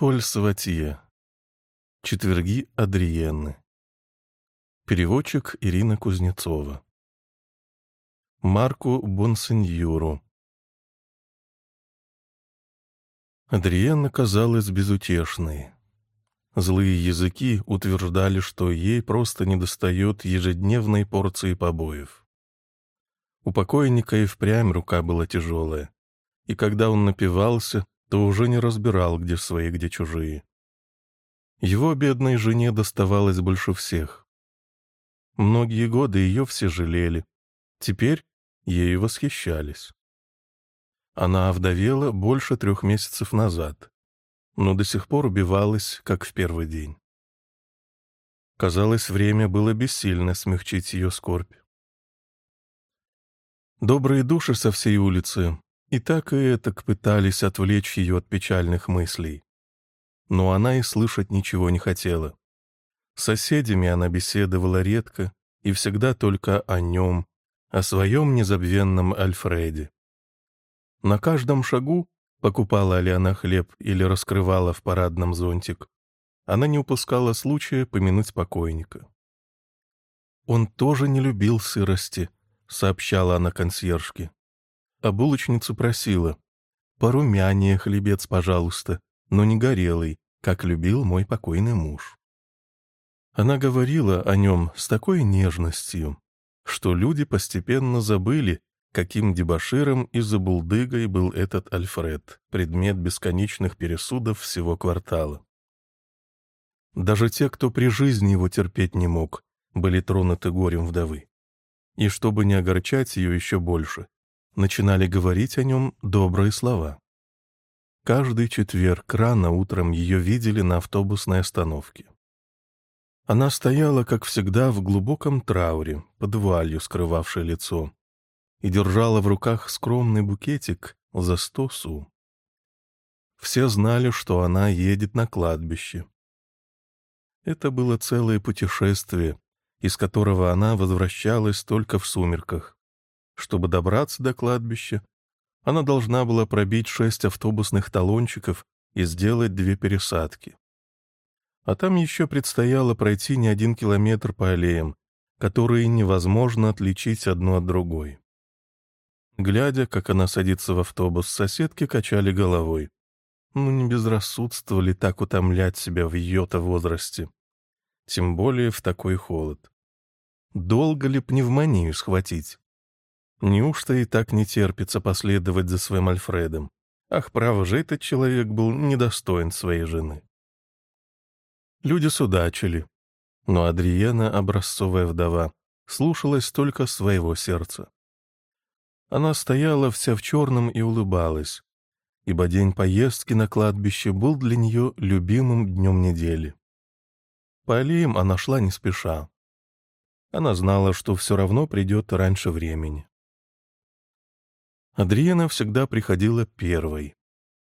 Поль Саватье. Четверги Адриенны. Переводчик Ирина Кузнецова. Марку Бонсеньюру. Адриенна казалась безутешной. Злые языки утверждали, что ей просто недостает ежедневной порции побоев. У покойника и впрямь рука была тяжелая, и когда он напивался, то уже не разбирал, где свои, где чужие. Его бедной жене доставалось больше всех. Многие годы ее все жалели, теперь ею восхищались. Она овдовела больше трех месяцев назад, но до сих пор убивалась, как в первый день. Казалось, время было бессильно смягчить ее скорбь. Добрые души со всей улицы и так и этак пытались отвлечь ее от печальных мыслей. Но она и слышать ничего не хотела. С соседями она беседовала редко и всегда только о нем, о своем незабвенном Альфреде. На каждом шагу, покупала ли она хлеб или раскрывала в парадном зонтик, она не упускала случая помянуть покойника. Он тоже не любил сырости, сообщала она консьержке. А булочницу просила, порумянее хлебец, пожалуйста, но не горелый, как любил мой покойный муж. Она говорила о нем с такой нежностью, что люди постепенно забыли, каким дебоширом и забулдыгой был этот Альфред, предмет бесконечных пересудов всего квартала. Даже те, кто при жизни его терпеть не мог, были тронуты горем вдовы и, чтобы не огорчать ее еще больше, начинали говорить о нем добрые слова. Каждый четверг рано утром ее видели на автобусной остановке. Она стояла, как всегда, в глубоком трауре, под вуалью, скрывавшей лицо, и держала в руках скромный букетик за сто су. Все знали, что она едет на кладбище. Это было целое путешествие, из которого она возвращалась только в сумерках. Чтобы добраться до кладбища, она должна была пробить шесть автобусных талончиков и сделать две пересадки. А там еще предстояло пройти не один километр по аллеям, которые невозможно отличить одну от другой. Глядя, как она садится в автобус, соседки качали головой. Ну, не безрассудство ли так утомлять себя в ее-то возрасте? Тем более в такой холод. Долго ли пневмонию схватить? Неужто и так не терпится последовать за своим Альфредом? Ах, право же, этот человек был недостоин своей жены. Люди судачили, но Адриена, образцовая вдова, слушалась только своего сердца. Она стояла вся в черном и улыбалась, ибо день поездки на кладбище был для нее любимым днем недели. По аллеям она шла не спеша, она знала, что все равно придет раньше времени. Адриена всегда приходила первой.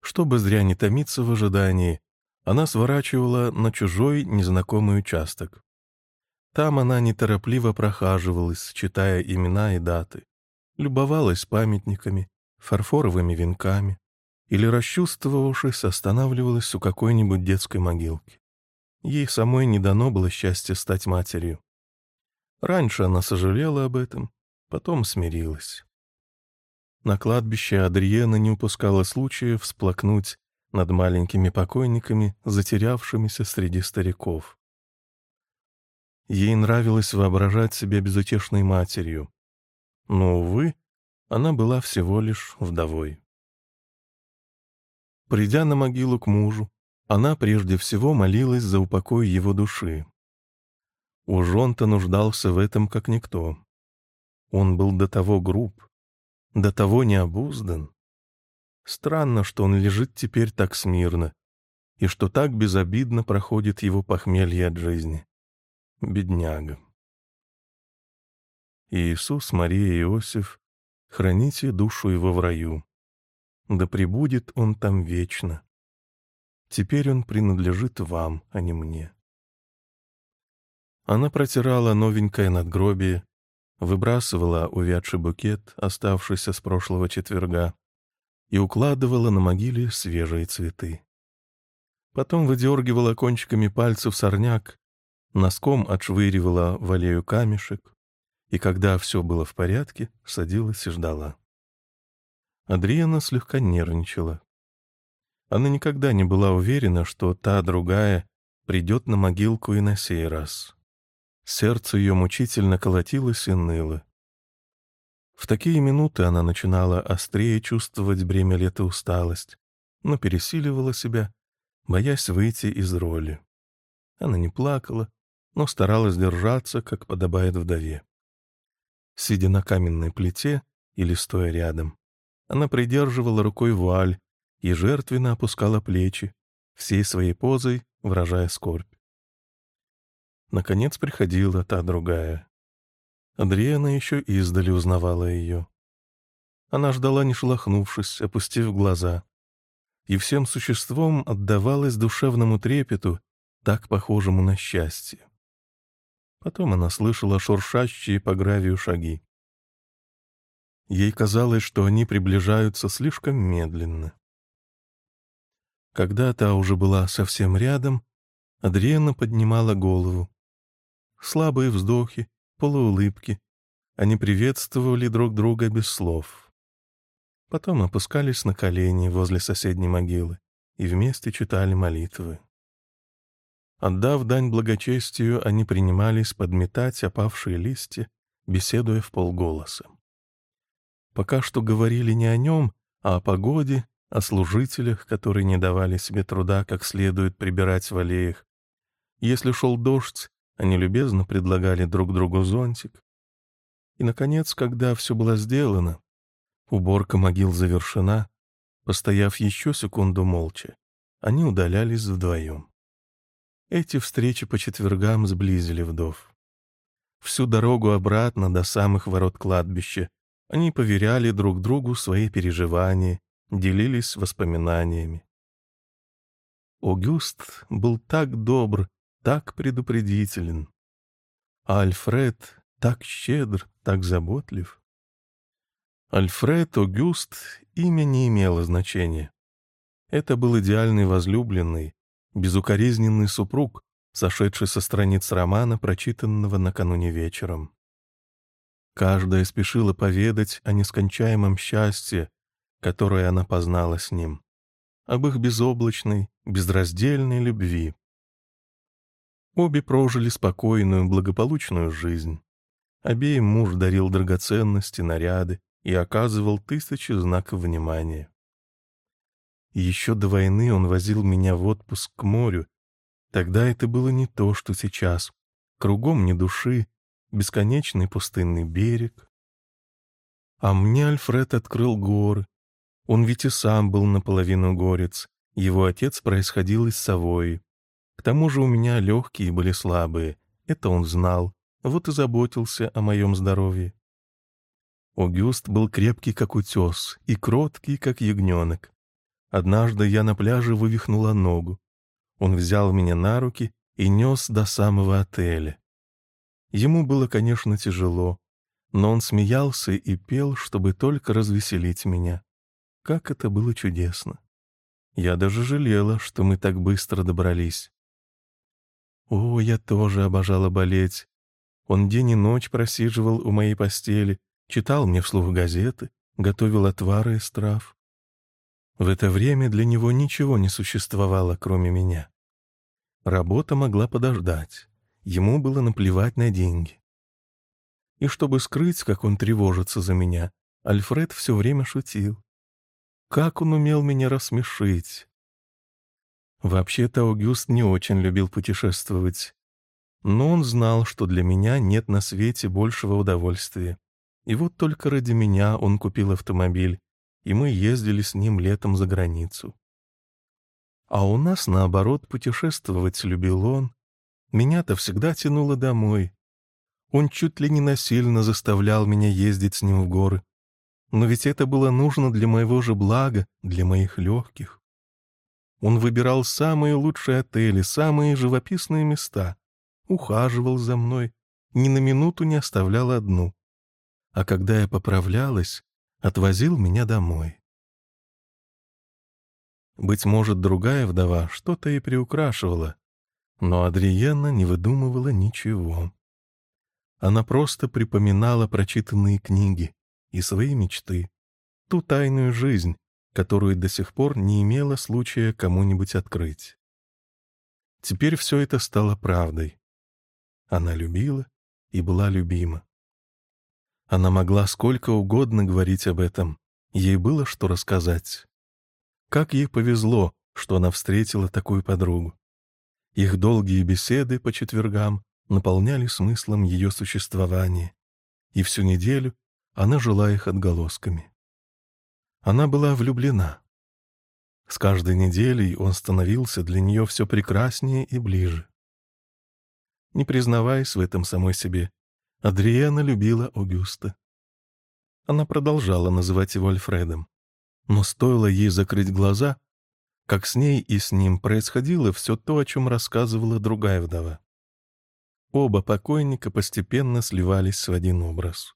Чтобы зря не томиться в ожидании, она сворачивала на чужой незнакомый участок. Там она неторопливо прохаживалась, читая имена и даты, любовалась памятниками, фарфоровыми венками или, расчувствовавшись, останавливалась у какой-нибудь детской могилки. Ей самой не дано было счастья стать матерью. Раньше она сожалела об этом, потом смирилась. На кладбище Адриена не упускала случая всплакнуть над маленькими покойниками, затерявшимися среди стариков. Ей нравилось воображать себя безутешной матерью, но, увы, она была всего лишь вдовой. Придя на могилу к мужу, она прежде всего молилась за упокой его души, Уж он-то нуждался в этом как никто. Он был до того груб, до того необуздан. Странно, что он лежит теперь так смирно, и что так безобидно проходит его похмелье от жизни. Бедняга. Иисус, Мария и Иосиф, храните душу его в раю. Да пребудет он там вечно. Теперь он принадлежит вам, а не мне. Она протирала новенькое надгробие, выбрасывала увядший букет, оставшийся с прошлого четверга, и укладывала на могиле свежие цветы. Потом выдергивала кончиками пальцев сорняк, носком отшвыривала в аллею камешек, и когда все было в порядке, садилась и ждала. Адриана слегка нервничала. Она никогда не была уверена, что та другая придет на могилку и на сей раз. Сердце ее мучительно колотилось и ныло. В такие минуты она начинала острее чувствовать бремя лета усталость, но пересиливала себя, боясь выйти из роли. Она не плакала, но старалась держаться, как подобает вдове. Сидя на каменной плите или стоя рядом, она придерживала рукой вуаль и жертвенно опускала плечи, всей своей позой выражая скорбь. Наконец приходила та другая. Адриана еще издали узнавала ее. Она ждала, не шелохнувшись, опустив глаза, и всем существом отдавалась душевному трепету, так похожему на счастье. Потом она слышала шуршащие по гравию шаги. Ей казалось, что они приближаются слишком медленно. Когда та уже была совсем рядом, Адриена поднимала голову. Слабые вздохи, полуулыбки. Они приветствовали друг друга без слов. Потом опускались на колени возле соседней могилы и вместе читали молитвы. Отдав дань благочестию, они принимались подметать опавшие листья, беседуя в полголоса. Пока что говорили не о нем, а о погоде, о служителях, которые не давали себе труда как следует прибирать в аллеях. Если шел дождь, они любезно предлагали друг другу зонтик. И, наконец, когда все было сделано, уборка могил завершена, постояв еще секунду молча, они удалялись вдвоем. Эти встречи по четвергам сблизили вдов. Всю дорогу обратно до самых ворот кладбища они поверяли друг другу свои переживания, делились воспоминаниями. Огюст был так добр, так предупредителен. А Альфред так щедр, так заботлив. Альфред Огюст имя не имело значения. Это был идеальный возлюбленный, безукоризненный супруг, сошедший со страниц романа, прочитанного накануне вечером. Каждая спешила поведать о нескончаемом счастье, которое она познала с ним, об их безоблачной, безраздельной любви. Обе прожили спокойную, благополучную жизнь. Обеим муж дарил драгоценности, наряды и оказывал тысячи знаков внимания. Еще до войны он возил меня в отпуск к морю. Тогда это было не то, что сейчас. Кругом ни души, бесконечный пустынный берег. А мне Альфред открыл горы. Он ведь и сам был наполовину горец. Его отец происходил из Савои. К тому же у меня легкие были слабые. Это он знал. Вот и заботился о моем здоровье. Огюст был крепкий, как утес, и кроткий, как ягненок. Однажды я на пляже вывихнула ногу. Он взял меня на руки и нес до самого отеля. Ему было, конечно, тяжело, но он смеялся и пел, чтобы только развеселить меня. Как это было чудесно! Я даже жалела, что мы так быстро добрались. О, я тоже обожала болеть. Он день и ночь просиживал у моей постели, читал мне вслух газеты, готовил отвары из трав. В это время для него ничего не существовало, кроме меня. Работа могла подождать. Ему было наплевать на деньги. И чтобы скрыть, как он тревожится за меня, Альфред все время шутил. Как он умел меня рассмешить! Вообще-то Аугюст не очень любил путешествовать. Но он знал, что для меня нет на свете большего удовольствия. И вот только ради меня он купил автомобиль, и мы ездили с ним летом за границу. А у нас, наоборот, путешествовать любил он. Меня-то всегда тянуло домой. Он чуть ли не насильно заставлял меня ездить с ним в горы. Но ведь это было нужно для моего же блага, для моих легких. Он выбирал самые лучшие отели, самые живописные места, ухаживал за мной, ни на минуту не оставлял одну. А когда я поправлялась, отвозил меня домой. Быть может, другая вдова что-то и приукрашивала, но Адриена не выдумывала ничего. Она просто припоминала прочитанные книги и свои мечты, ту тайную жизнь, которую до сих пор не имела случая кому-нибудь открыть. Теперь все это стало правдой. Она любила и была любима. Она могла сколько угодно говорить об этом, ей было что рассказать. Как ей повезло, что она встретила такую подругу. Их долгие беседы по четвергам наполняли смыслом ее существования, и всю неделю она жила их отголосками. Она была влюблена. С каждой неделей он становился для нее все прекраснее и ближе. Не признаваясь в этом самой себе, Адриана любила Огюста. Она продолжала называть его Альфредом. Но стоило ей закрыть глаза, как с ней и с ним происходило все то, о чем рассказывала другая вдова. Оба покойника постепенно сливались в один образ.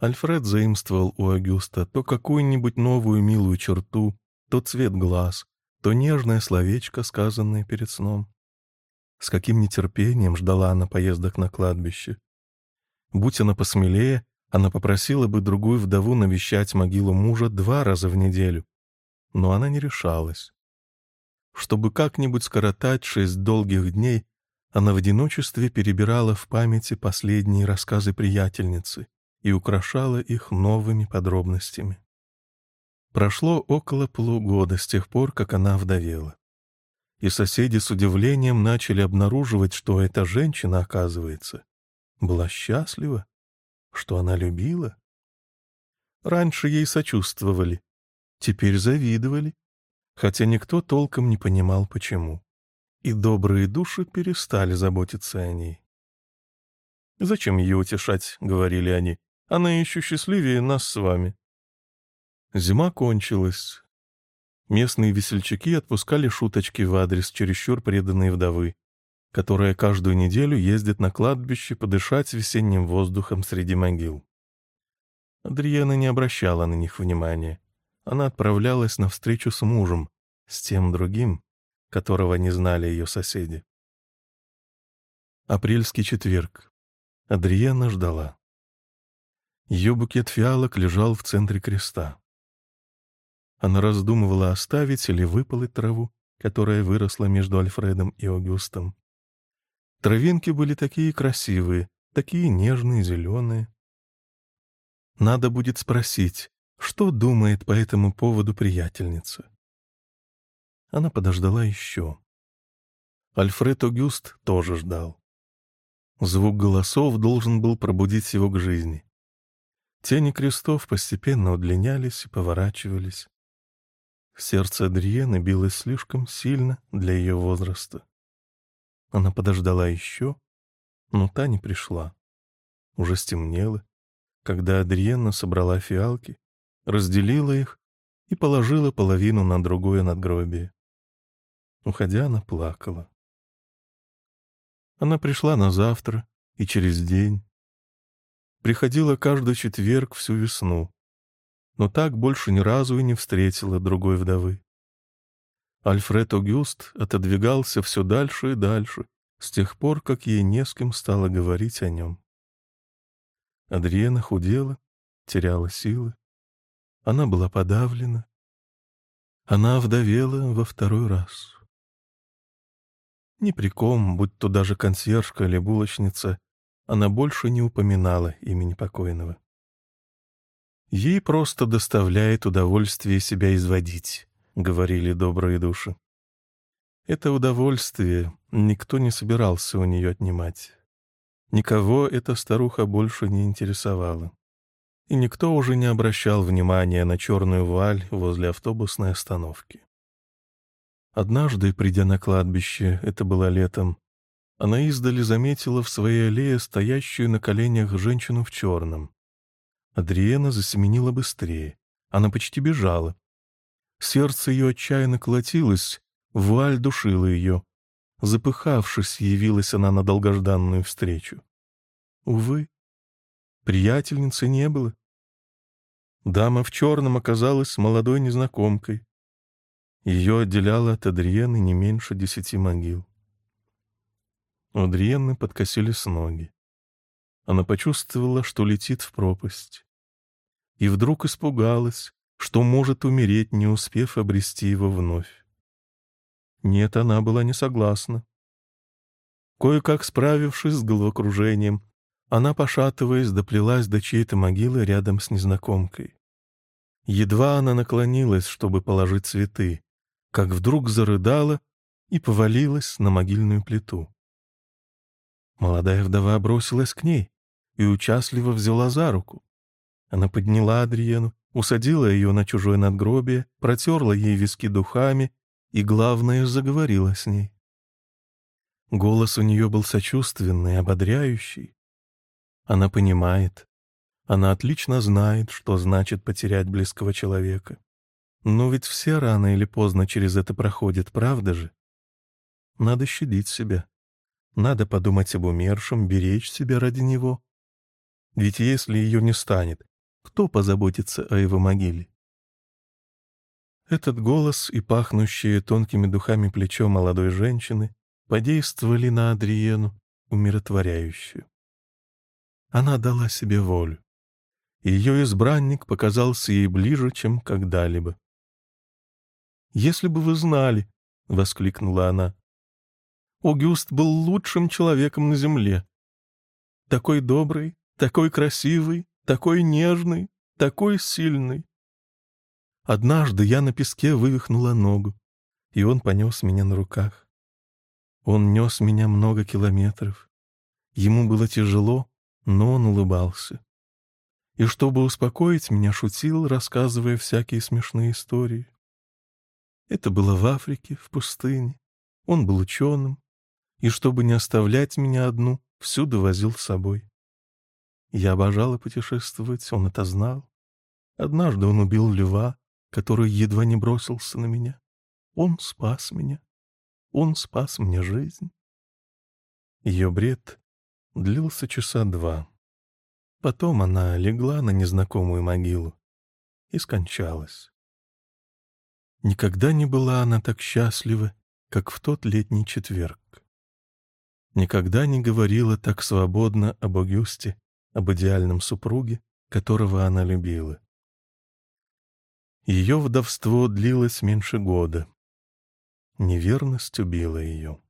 Альфред заимствовал у Агюста то какую-нибудь новую милую черту, то цвет глаз, то нежное словечко, сказанное перед сном. С каким нетерпением ждала она поездок на кладбище. Будь она посмелее, она попросила бы другую вдову навещать могилу мужа два раза в неделю. Но она не решалась. Чтобы как-нибудь скоротать шесть долгих дней, она в одиночестве перебирала в памяти последние рассказы приятельницы и украшала их новыми подробностями. Прошло около полугода с тех пор, как она вдовела. И соседи с удивлением начали обнаруживать, что эта женщина, оказывается, была счастлива что она любила? Раньше ей сочувствовали, теперь завидовали, хотя никто толком не понимал, почему. И добрые души перестали заботиться о ней. «Зачем ее утешать?» — говорили они. «Она еще счастливее нас с вами». Зима кончилась. Местные весельчаки отпускали шуточки в адрес чересчур преданной вдовы которая каждую неделю ездит на кладбище подышать весенним воздухом среди могил. Адриена не обращала на них внимания. Она отправлялась на встречу с мужем, с тем другим, которого не знали ее соседи. Апрельский четверг. Адриена ждала. Ее букет фиалок лежал в центре креста. Она раздумывала, оставить или выпалыть траву, которая выросла между Альфредом и Огюстом. Травинки были такие красивые, такие нежные, зеленые. Надо будет спросить, что думает по этому поводу приятельница. Она подождала еще. Альфред Огюст тоже ждал. Звук голосов должен был пробудить его к жизни. Тени крестов постепенно удлинялись и поворачивались. Сердце Адриены билось слишком сильно для ее возраста. Она подождала еще, но та не пришла. Уже стемнело, когда Адриенна собрала фиалки, разделила их и положила половину на другое надгробие. Уходя, она плакала. Она пришла на завтра и через день. Приходила каждый четверг всю весну, но так больше ни разу и не встретила другой вдовы. Альфред Огюст отодвигался все дальше и дальше, с тех пор, как ей не с кем стало говорить о нем. Адриена худела, теряла силы. Она была подавлена. Она вдовела во второй раз. Ни при ком, будь то даже консьержка или булочница, она больше не упоминала имени покойного. Ей просто доставляет удовольствие себя изводить говорили добрые души. Это удовольствие никто не собирался у нее отнимать. Никого эта старуха больше не интересовала. И никто уже не обращал внимания на черную вуаль возле автобусной остановки. Однажды, придя на кладбище, это было летом, она издали заметила в своей аллее стоящую на коленях женщину в черном. Адриена засеменила быстрее. Она почти бежала, Сердце ее отчаянно колотилось, вуаль душила ее. Запыхавшись, явилась она на долгожданную встречу. Увы, приятельницы не было. Дама в черном оказалась молодой незнакомкой. Ее отделяло от Адриены не меньше десяти могил. У Адриены подкосились ноги. Она почувствовала, что летит в пропасть. И вдруг испугалась, что может умереть, не успев обрести его вновь. Нет, она была не согласна. Кое-как справившись с головокружением, она, пошатываясь, доплелась до чьей-то могилы рядом с незнакомкой. Едва она наклонилась, чтобы положить цветы, как вдруг зарыдала и повалилась на могильную плиту. Молодая вдова бросилась к ней и участливо взяла за руку. Она подняла Адриену, усадила ее на чужое надгробие, протерла ей виски духами и, главное, заговорила с ней. Голос у нее был сочувственный, ободряющий. Она понимает, она отлично знает, что значит потерять близкого человека. Но ведь все рано или поздно через это проходят, правда же? Надо щадить себя. Надо подумать об умершем, беречь себя ради него. Ведь если ее не станет, кто позаботится о его могиле? Этот голос и пахнущее тонкими духами плечо молодой женщины подействовали на Адриену умиротворяющую. Она дала себе волю. Ее избранник показался ей ближе, чем когда-либо. «Если бы вы знали», — воскликнула она, — «Огюст был лучшим человеком на земле. Такой добрый, такой красивый, такой нежный, такой сильный. Однажды я на песке вывихнула ногу, и он понес меня на руках. Он нес меня много километров. Ему было тяжело, но он улыбался. И чтобы успокоить меня, шутил, рассказывая всякие смешные истории. Это было в Африке, в пустыне. Он был ученым, и чтобы не оставлять меня одну, всюду возил с собой. Я обожала путешествовать, он это знал. Однажды он убил льва, который едва не бросился на меня. Он спас меня. Он спас мне жизнь. Ее бред длился часа два. Потом она легла на незнакомую могилу и скончалась. Никогда не была она так счастлива, как в тот летний четверг. Никогда не говорила так свободно об Огюсте, об идеальном супруге, которого она любила. Ее вдовство длилось меньше года. Неверность убила ее.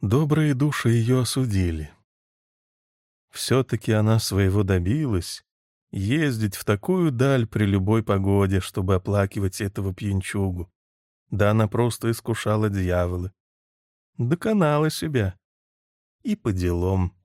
Добрые души ее осудили. Все-таки она своего добилась, ездить в такую даль при любой погоде, чтобы оплакивать этого пьянчугу. Да она просто искушала дьявола. Доконала себя. И по делам.